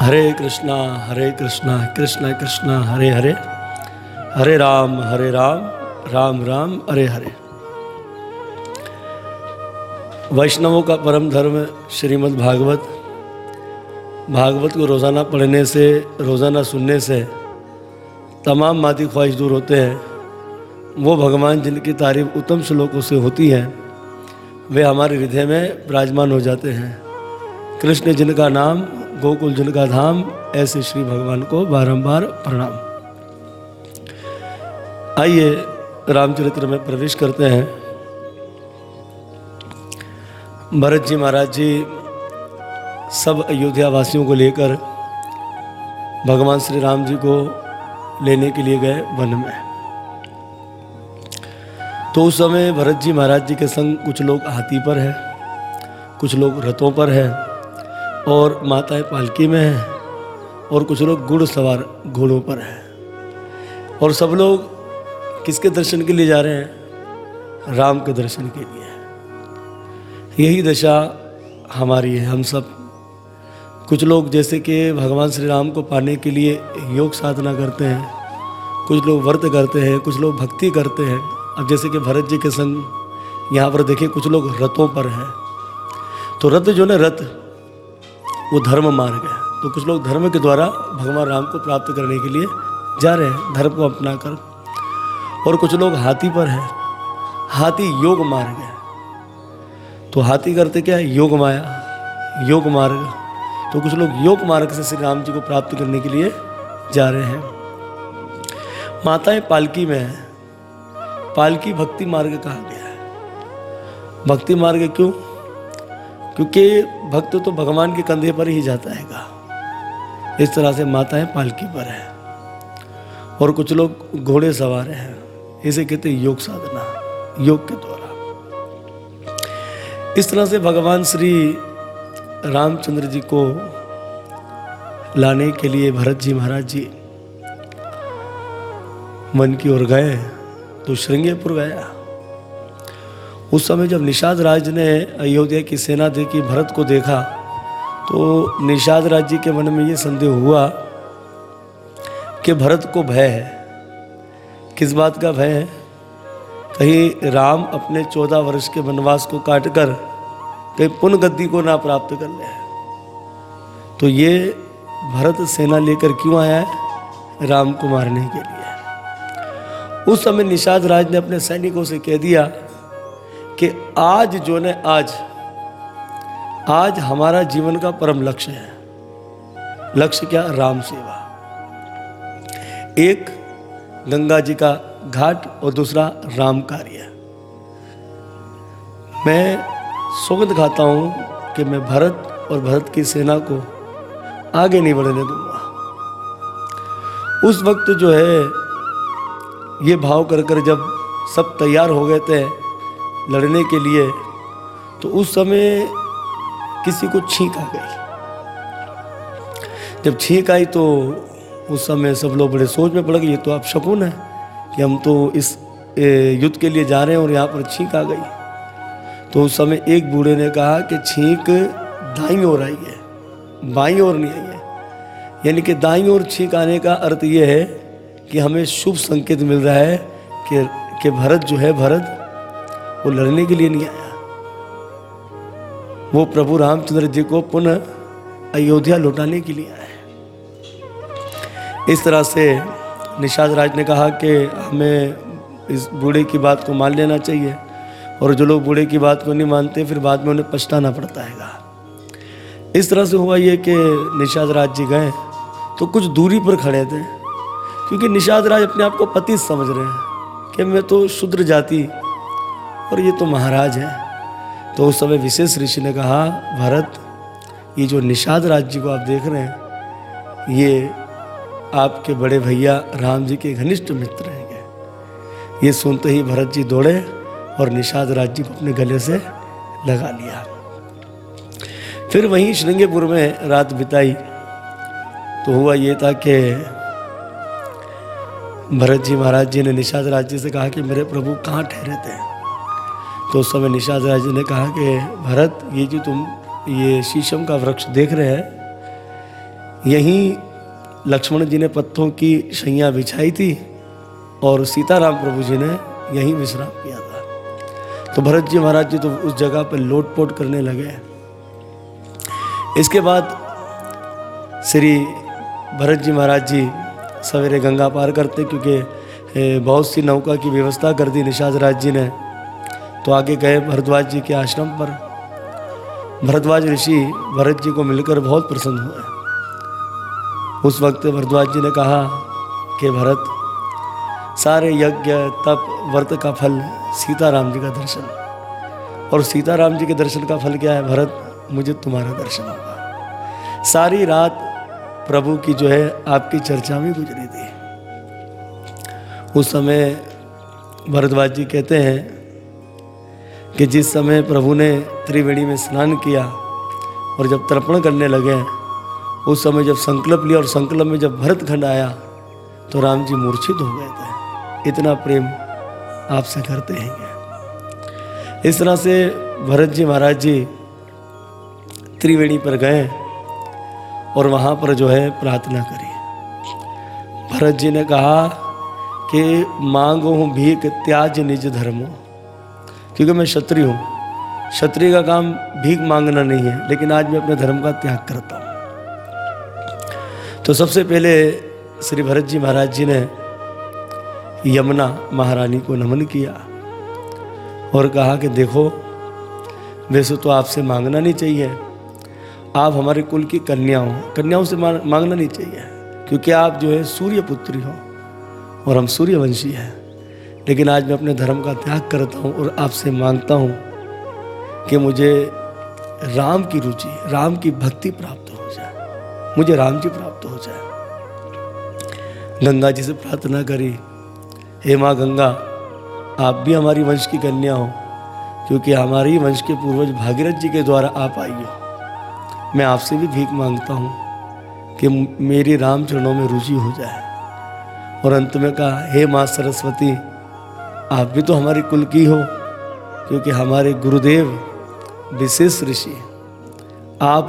हरे कृष्णा हरे कृष्णा कृष्णा कृष्णा, हरे हरे। हरे राम हरे राम राम राम हरे हरे। वैष्णवों का परम धर्म श्रीमद् भागवत। भागवत को रोज़ाना पढ़ने से, रोज़ाना सुनने से तमाम मादी ख्वाहिश दूर होते हैं। वो भगवान जिनकी तारीफ़ उत्तम श्लोकों से होती है, वे हमारे हृदय में विराजमान हो जाते हैं। कृष्ण जिनका नाम गोकुल जिनका धाम ऐसे श्री भगवान को बारंबार प्रणाम। आइए, रामचरित्र में प्रवेश करते हैं। भरत जी महाराज जी, सब अयोध्या वासियों को लेकर भगवान श्री राम जी को लेने के लिए गए वन में। तो उस समय भरत जी महाराज जी के संग कुछ लोग हाथी पर हैं, कुछ लोग रथों पर हैं। और माताएँ पालकी में हैं, और कुछ लोग गुड़ सवार घोड़ों पर हैं। और सब लोग किसके दर्शन के लिए जा रहे हैं? राम के दर्शन के लिए यही दशा हमारी है, हम सब। कुछ लोग जैसे कि भगवान श्री राम को पाने के लिए योग साधना करते हैं, कुछ लोग व्रत करते हैं, कुछ लोग भक्ति करते हैं। अब जैसे कि भरत जी के संग यहाँ पर देखिए कुछ लोग रथों पर हैं। तो रथ जो ना, रथ वो धर्म मार्ग है। तो कुछ लोग धर्म के द्वारा भगवान राम को प्राप्त करने के लिए जा रहे हैं, धर्म को अपना कर और कुछ लोग हाथी पर हैं। हाथी योग मार्ग है। तो हाथी करते क्या है? योग माया, योग मार्ग। तो कुछ लोग योग मार्ग से श्री राम जी को प्राप्त करने के लिए जा रहे हैं। माताएँ पालकी में है। पालकी भक्ति मार्ग कहा गया है। भक्ति मार्ग क्यों? क्योंकि भक्त तो भगवान के कंधे पर ही जाता है इस तरह से माताएँ पालकी पर है। और कुछ लोग घोड़े सवार हैं। इसे कहते योग साधना, योग के द्वारा। इस तरह से भगवान श्री रामचंद्र जी को लाने के लिए भरत जी महाराज जी मन की ओर गए तो श्रृंगेपुर गया। उस समय जब निषाद राज ने अयोध्या की सेना देखी, भरत को देखा तो निषाद राज जी के मन में ये संदेह हुआ कि भरत को भय है। किस बात का भय है? कहीं राम अपने चौदह वर्ष के वनवास को काटकर कहीं पुनः गद्दी को ना प्राप्त कर ले। तो ये भरत सेना लेकर क्यों आया है? राम को मारने के लिए। उस समय निषाद राज ने अपने सैनिकों से कह दिया कि आज जो ने आज आज हमारा जीवन का परम लक्ष्य है। लक्ष्य क्या? राम सेवा। एक गंगा जी का घाट और दूसरा राम कार्य। मैं सौगंध खाता हूँ कि मैं भरत और भरत की सेना को आगे नहीं बढ़ने दूँगा। उस वक्त जो है, ये भाव कर कर जब सब तैयार हो गए थे लड़ने के लिए तो उस समय किसी को छींक आ गई। जब छींक आई तो उस समय सब लोग बड़े सोच में पड़ गए, ये तो आप शकुन है, कि हम तो इस युद्ध के लिए जा रहे हैं और यहाँ पर छींक आ गई। तो उस समय एक बूढ़े ने कहा कि छींक दाई ओर आई है, बाई ओर नहीं आई है। यानी कि दाई ओर छींक आने का अर्थ ये है कि हमें शुभ संकेत मिल रहा है कि कि भरत जो है, भरत वो लड़ने के लिए नहीं आया। वो प्रभु रामचंद्र जी को पुनः अयोध्या लौटाने के लिए आया। इस तरह से निषाद राज ने कहा कि हमें इस बूढ़े की बात को मान लेना चाहिए और जो लोग बूढ़े की बात को नहीं मानते, फिर बाद में उन्हें पछताना पड़ता है इस तरह से हुआ ये कि निषाद राज जी गए तो कुछ दूरी पर खड़े थे, क्योंकि निषाद राज अपने आप को पति समझ रहे हैं कि मैं तो शुद्र जाति और ये तो महाराज है। तो उस समय विशेष ऋषि ने कहा, भरत, ये जो निषाद राज्य को आप देख रहे हैं, ये आपके बड़े भैया राम जी के घनिष्ठ मित्र हैं। ये सुनते ही भरत जी दौड़े और निषाद राज्य को अपने गले से लगा लिया। फिर वहीं श्रृंगेपुर में रात बिताई। तो हुआ ये था कि भरत जी महाराज जी ने निषाद राज्य से कहा कि मेरे प्रभु कहाँ ठहरे थे? तो उस समय निषाद राज ने कहा कि, भरत, ये जो तुम, ये शीशम का वृक्ष देख रहे हैं, यहीं लक्ष्मण जी ने पत्थों की शैया बिछाई थी और सीताराम प्रभु जी ने यहीं विश्राम किया था। तो भरत जी महाराज जी तो उस जगह पर लोटपोट करने लगे। इसके बाद श्री भरत जी महाराज जी सवेरे गंगा पार करते, क्योंकि बहुत सी नौका की व्यवस्था कर दी निषाद राज जी ने। तो आगे गए भरद्वाज जी के आश्रम पर। भरद्वाज ऋषि भरत जी को मिलकर बहुत प्रसन्न हुए। उस वक्त भरद्वाज जी ने कहा कि भरत, सारे यज्ञ, तप, व्रत का फल सीताराम जी का दर्शन। और सीताराम जी के दर्शन का फल क्या है? भरत, मुझे तुम्हारा दर्शन होगा। सारी रात प्रभु की जो है, आपकी चर्चा में गुजरी थी। उस समय भरद्वाज जी कहते हैं कि जिस समय प्रभु ने त्रिवेणी में स्नान किया और जब तर्पण करने लगे, उस समय जब संकल्प लिया और संकल्प में जब भरत खंड आया तो राम जी मूर्छित हो गए थे। इतना प्रेम आपसे करते हैं। इस तरह से भरत जी महाराज जी त्रिवेणी पर गए और वहाँ पर जो है प्रार्थना करी। भरत जी ने कहा कि मांगो भीख त्याज निज धर्मो। क्योंकि मैं क्षत्रिय हूँ। क्षत्रिय का काम भीख मांगना नहीं है, लेकिन आज मैं अपने धर्म का त्याग करता हूँ। तो सबसे पहले श्री भरत जी महाराज जी ने यमुना महारानी को नमन किया और कहा कि देखो, वैसे तो आपसे मांगना नहीं चाहिए। आप हमारे कुल की कन्या हो। कन्याओं से मांगना नहीं चाहिए, क्योंकि आप जो है सूर्य पुत्री हो और हम सूर्यवंशी हैं। लेकिन आज मैं अपने धर्म का त्याग करता हूँ और आपसे माँगता हूँ कि मुझे राम की रुचि, राम की भक्ति प्राप्त हो जाए। मुझे राम जी प्राप्त हो जाए। गंगा जी से प्रार्थना करी, हे माँ गंगा, आप भी हमारी वंश की कन्या हो, क्योंकि हमारी वंश के पूर्वज भागीरथ जी के द्वारा आप आई हो। मैं आपसे भी भीख माँगता हूँ कि मेरी राम चरणों में रुचि हो जाए। और अंत में कहा, हे माँ सरस्वती आप भी तो हमारी कुल की हो क्योंकि हमारे गुरुदेव विशेष ऋषि आप